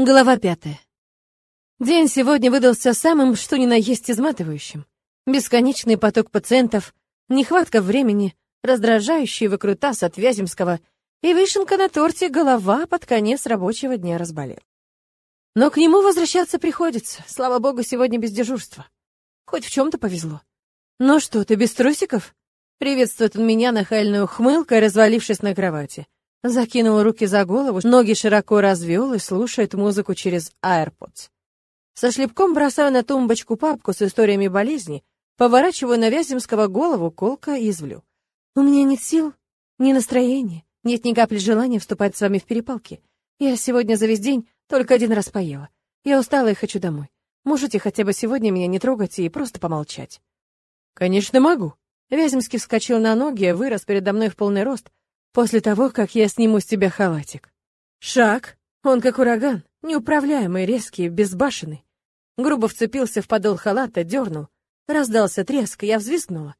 Глава пятая. День сегодня выдался самым, что ни на есть изматывающим. Бесконечный поток пациентов, нехватка времени, раздражающие выкрутасы от Вяземского и вишенка на торте голова под конец рабочего дня разболел. Но к нему возвращаться приходится. Слава богу, сегодня без дежурства. Хоть в чем-то повезло. «Ну что, ты без трусиков?» Приветствует он меня нахальной ухмылкой, развалившись на кровати. Закинул руки за голову, ноги широко развел и слушает музыку через AirPods. Со шлепком бросаю на тумбочку папку с историями болезни, поворачиваю на Вяземского голову, колко и извлю. У меня нет сил, ни настроения, нет ни капли желания вступать с вами в перепалки. Я сегодня за весь день только один раз поела. Я устала и хочу домой. Можете хотя бы сегодня меня не трогать и просто помолчать? Конечно, могу. Вяземский вскочил на ноги, вырос передо мной в полный рост, после того, как я сниму с тебя халатик. Шаг. Он как ураган, неуправляемый, резкий, безбашенный. Грубо вцепился в подол халата, дернул. Раздался треск, я взвизгнула.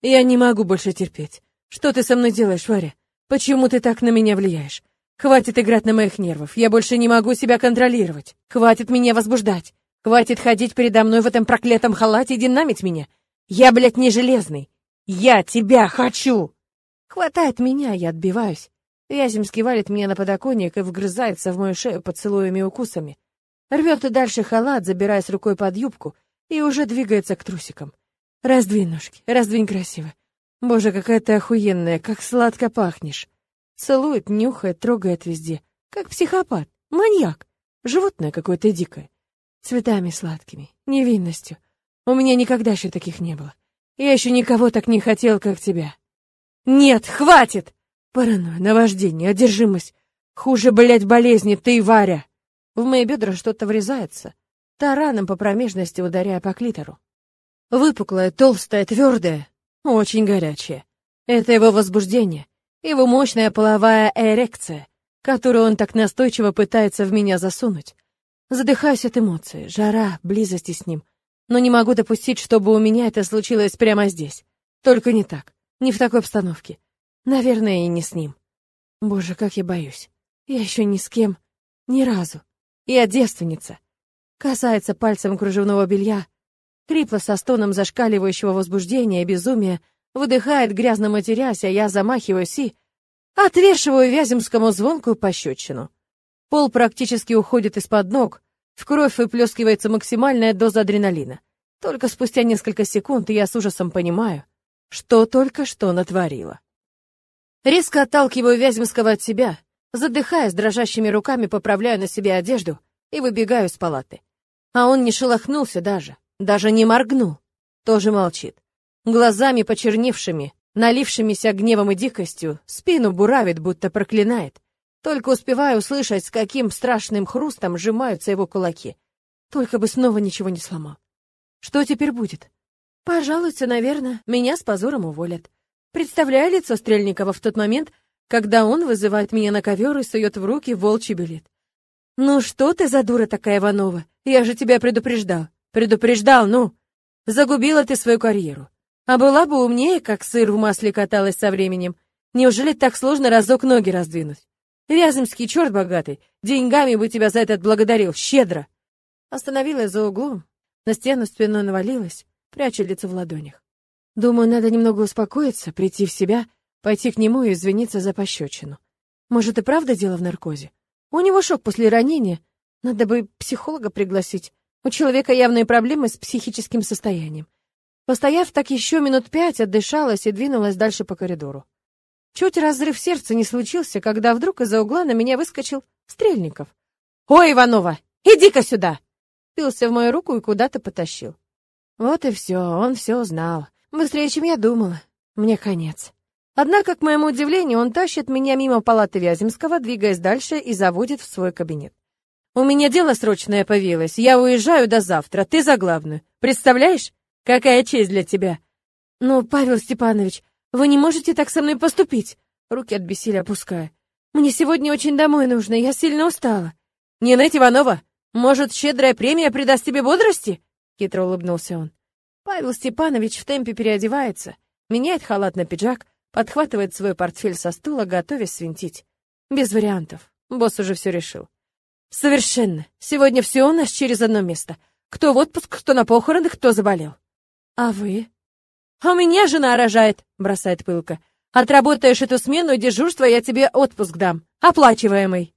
Я не могу больше терпеть. Что ты со мной делаешь, Варя? Почему ты так на меня влияешь? Хватит играть на моих нервов. Я больше не могу себя контролировать. Хватит меня возбуждать. Хватит ходить передо мной в этом проклятом халате и динамить меня. Я, блядь, не железный. Я тебя хочу. Хватает меня, я отбиваюсь. Вяземский валит меня на подоконник и вгрызается в мою шею поцелуями и укусами. Рвет и дальше халат, забираясь рукой под юбку, и уже двигается к трусикам. Раздвинь ножки, раздвинь красиво. Боже, какая ты охуенная, как сладко пахнешь. Целует, нюхает, трогает везде. Как психопат, маньяк, животное какое-то дикое. Цветами сладкими, невинностью. У меня никогда еще таких не было. Я еще никого так не хотел, как тебя. Нет, хватит! Паранойя, наваждение, одержимость. Хуже, блядь, болезни, ты, Варя. В мои бедра что-то врезается, тараном по промежности ударяя по клитору. Выпуклая, толстая, твердая, очень горячая. Это его возбуждение, его мощная половая эрекция, которую он так настойчиво пытается в меня засунуть. Задыхаюсь от эмоций, жара, близости с ним. Но не могу допустить, чтобы у меня это случилось прямо здесь. Только не так. Не в такой обстановке. Наверное, и не с ним. Боже, как я боюсь. Я еще ни с кем. Ни разу. Я девственница. Касается пальцем кружевного белья. Крипло со стоном зашкаливающего возбуждения и безумия. Выдыхает, грязно матерясь, а я замахиваюсь и... Отвешиваю Вяземскому звонкую пощечину. Пол практически уходит из-под ног. В кровь выплескивается максимальная доза адреналина. Только спустя несколько секунд я с ужасом понимаю, что только что натворила. Резко отталкиваю Вяземского от себя, задыхаясь, дрожащими руками поправляю на себе одежду и выбегаю из палаты. А он не шелохнулся даже, даже не моргнул, тоже молчит. Глазами почерневшими, налившимися гневом и дикостью, спину буравит, будто проклинает. Только успеваю услышать, с каким страшным хрустом сжимаются его кулаки. Только бы снова ничего не сломал. Что теперь будет? Пожалуйста, наверное, меня с позором уволят. Представляю лицо Стрельникова в тот момент, когда он вызывает меня на ковер и сует в руки волчий билет. «Ну что ты за дура такая, Иванова? Я же тебя предупреждал. Предупреждал, ну! Загубила ты свою карьеру. А была бы умнее, как сыр в масле каталась со временем. Неужели так сложно разок ноги раздвинуть? Вяземский черт богатый, деньгами бы тебя за это отблагодарил, щедро!» Остановилась за углом, на стену спиной навалилась, пряча лицо в ладонях. Думаю, надо немного успокоиться, прийти в себя, пойти к нему и извиниться за пощечину. Может, и правда дело в наркозе? У него шок после ранения. Надо бы психолога пригласить. У человека явные проблемы с психическим состоянием. Постояв так еще минут пять, отдышалась и двинулась дальше по коридору. Чуть разрыв сердца не случился, когда вдруг из-за угла на меня выскочил Стрельников. «Ой, Иванова, иди-ка сюда!» Пился в мою руку и куда-то потащил. Вот и все, он все узнал. Быстрее, чем я думала. Мне конец. Однако, к моему удивлению, он тащит меня мимо палаты Вяземского, двигаясь дальше и заводит в свой кабинет. «У меня дело срочное появилось. Я уезжаю до завтра. Ты за главную. Представляешь? Какая честь для тебя!» «Ну, Павел Степанович, вы не можете так со мной поступить!» Руки от бессилия опуская. «Мне сегодня очень домой нужно. Я сильно устала». «Не ныть, Иванова! Может, щедрая премия придаст тебе бодрости?» Хитро улыбнулся он. Павел Степанович в темпе переодевается, меняет халат на пиджак, подхватывает свой портфель со стула, готовясь свинтить. Без вариантов. Босс уже все решил. Совершенно. Сегодня все у нас через одно место. Кто в отпуск, кто на похоронах, кто заболел. А вы? А меня жена рожает, бросает пылко. Отработаешь эту смену и дежурство, я тебе отпуск дам. Оплачиваемый.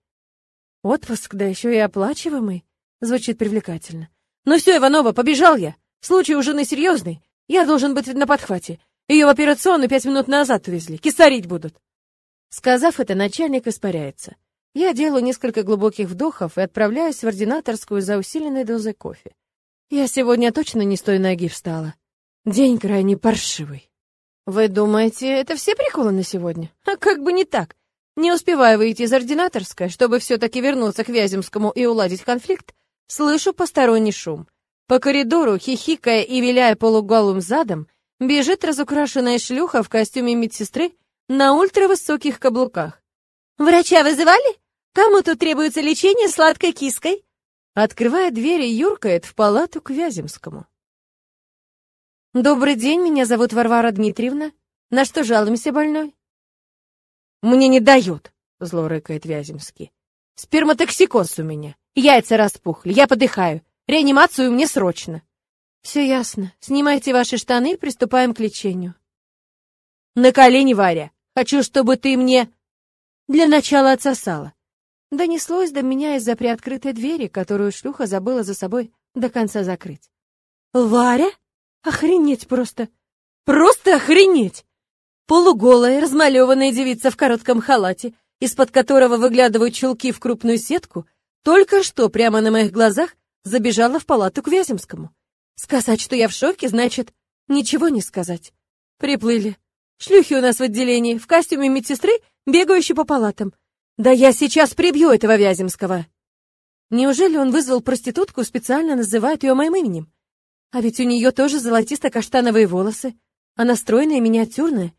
Отпуск, да еще и оплачиваемый. Звучит привлекательно. Ну все, Иванова, побежал я. Случай у жены серьезный. Я должен быть на подхвате. Ее в операционную пять минут назад увезли. Кисарить будут. Сказав это, начальник испаряется. Я делаю несколько глубоких вдохов и отправляюсь в ординаторскую за усиленной дозой кофе. Я сегодня точно не с той ноги встала. День крайне паршивый. Вы думаете, это все приколы на сегодня? А как бы не так. Не успевая выйти из ординаторской, чтобы все-таки вернуться к Вяземскому и уладить конфликт, слышу посторонний шум. По коридору, хихикая и виляя полуголым задом, бежит разукрашенная шлюха в костюме медсестры на ультравысоких каблуках. «Врача вызывали?» Кому тут требуется лечение сладкой киской?» Открывая дверь и юркает в палату к Вяземскому. «Добрый день, меня зовут Варвара Дмитриевна. На что жалуемся, больной?» «Мне не дают», — зло рыкает Вяземский. «Сперматоксикоз у меня. Яйца распухли, я подыхаю. Реанимацию мне срочно». «Все ясно. Снимайте ваши штаны, приступаем к лечению». «На колени, Варя. Хочу, чтобы ты мне...» «Для начала отсосала. Донеслось до меня из-за приоткрытой двери, которую шлюха забыла за собой до конца закрыть. «Варя? Охренеть просто! Просто охренеть!» Полуголая, размалеванная девица в коротком халате, из-под которого выглядывают чулки в крупную сетку, только что прямо на моих глазах забежала в палату к Вяземскому. Сказать, что я в шоке, значит, ничего не сказать. Приплыли. Шлюхи у нас в отделении, в костюме медсестры, бегающие по палатам. Да я сейчас прибью этого Вяземского. Неужели он вызвал проститутку, специально называет ее моим именем? А ведь у нее тоже золотисто-каштановые волосы, она стройная и миниатюрная.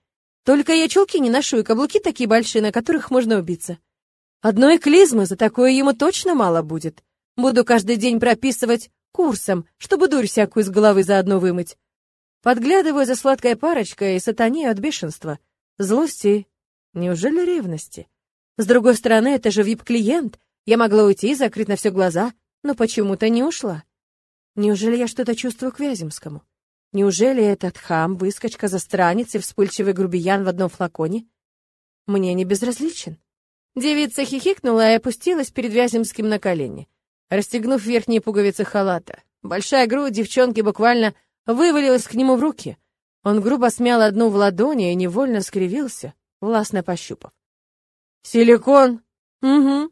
Только я чулки не ношу, и каблуки такие большие, на которых можно убиться. Одной клизмы за такое ему точно мало будет. Буду каждый день прописывать курсом, чтобы дурь всякую из головы заодно вымыть. Подглядываю за сладкой парочкой и сатанею от бешенства, злости, неужели ревности? С другой стороны, это же вип-клиент. Я могла уйти, закрыть на все глаза, но почему-то не ушла. Неужели я что-то чувствую к Вяземскому? Неужели этот хам, выскочка, застранец и вспыльчивый грубиян в одном флаконе? Мне не безразличен. Девица хихикнула и опустилась перед Вяземским на колени, расстегнув верхние пуговицы халата. Большая грудь девчонки буквально вывалилась к нему в руки. Он грубо смял одну в ладони и невольно скривился, властно пощупав. Силикон? Угу.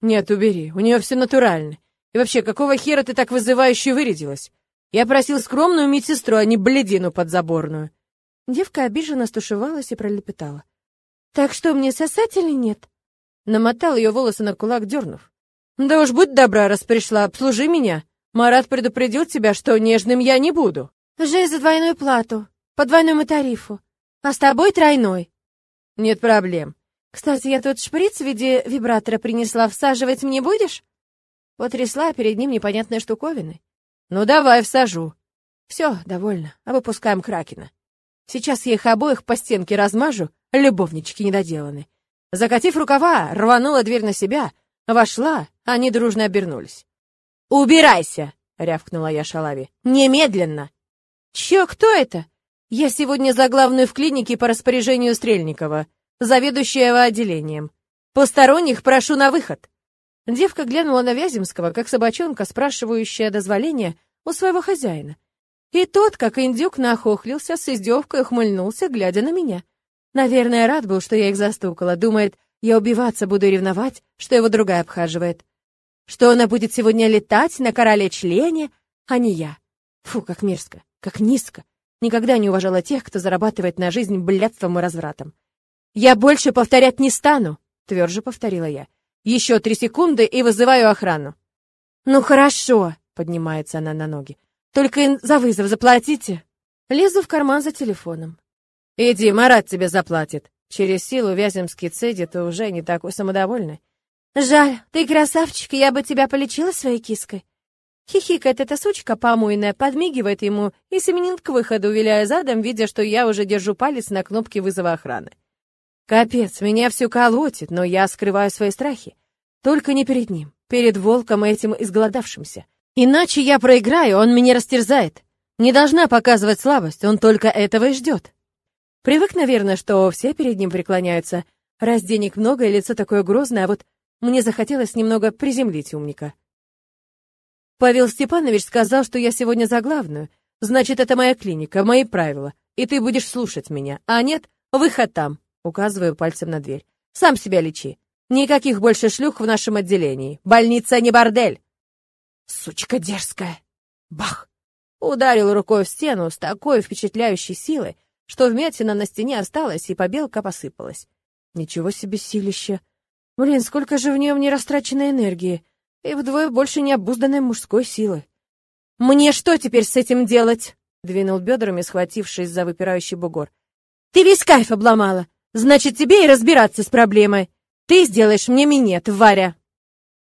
Нет, убери, у нее все натурально. И вообще, какого хера ты так вызывающе вырядилась? Я просил скромную медсестру, а не бледину подзаборную. Девка обиженно стушевалась и пролепетала. Так что, мне сосать или нет? Намотал ее волосы на кулак, дернув. Да уж будь добра, раз пришла, обслужи меня. Марат предупредил тебя, что нежным я не буду. Жей за двойную плату, по двойному тарифу. А с тобой тройной. Нет проблем. Кстати, я тут шприц в виде вибратора принесла. Всаживать мне будешь? Потрясла перед ним непонятной штуковиной. Ну, давай, всажу. Все, довольно. А выпускаем Кракена. Сейчас я их обоих по стенке размажу, любовнички недоделаны. Закатив рукава, рванула дверь на себя, вошла, они дружно обернулись. «Убирайся!» — рявкнула я Шалави. «Немедленно!» «Чё, кто это?» «Я сегодня за главную в клинике по распоряжению Стрельникова заведующего отделением. Посторонних прошу на выход. Девка глянула на Вяземского, как собачонка, спрашивающая дозволения у своего хозяина. И тот, как индюк, нахохлился, с издевкой ухмыльнулся, глядя на меня. Наверное, рад был, что я их застукала. Думает, я убиваться буду ревновать, что его другая обхаживает. Что она будет сегодня летать на короле-члене, а не я. Фу, как мерзко, как низко. Никогда не уважала тех, кто зарабатывает на жизнь блядством и развратом. «Я больше повторять не стану», — тверже повторила я. «Еще три секунды и вызываю охрану». «Ну хорошо», — поднимается она на ноги. «Только за вызов заплатите». Лезу в карман за телефоном. «Иди, Марат тебе заплатит». Через силу Вяземский цедит и уже не такой самодовольный. «Жаль, ты красавчик, я бы тебя полечила своей киской». Хихикает эта сучка помойная, подмигивает ему и семенит к выходу, виляя задом, видя, что я уже держу палец на кнопке вызова охраны. Капец, меня все колотит, но я скрываю свои страхи. Только не перед ним. перед волком этим изголодавшимся. Иначе я проиграю, он меня растерзает. Не должна показывать слабость, он только этого и ждет. Привык, наверное, что все перед ним преклоняются, раз денег много и лицо такое грозное, а вот мне захотелось немного приземлить умника. Павел Степанович сказал, что я сегодня за главную. Значит, это моя клиника, мои правила, и ты будешь слушать меня. А нет, выход там, указываю пальцем на дверь. Сам себя лечи. Никаких больше шлюх в нашем отделении. Больница не бордель. Сучка дерзкая. Бах! Ударил рукой в стену с такой впечатляющей силой, что вмятина на стене осталась, и побелка посыпалась. Ничего себе силище. Блин, сколько же в нем нерастраченной энергии и вдвое больше необузданной мужской силы. «Мне что теперь с этим делать?» — двинул бедрами, схватившись за выпирающий бугор. «Ты весь кайф обломала. Значит, тебе и разбираться с проблемой. Ты сделаешь мне минет, Варя!»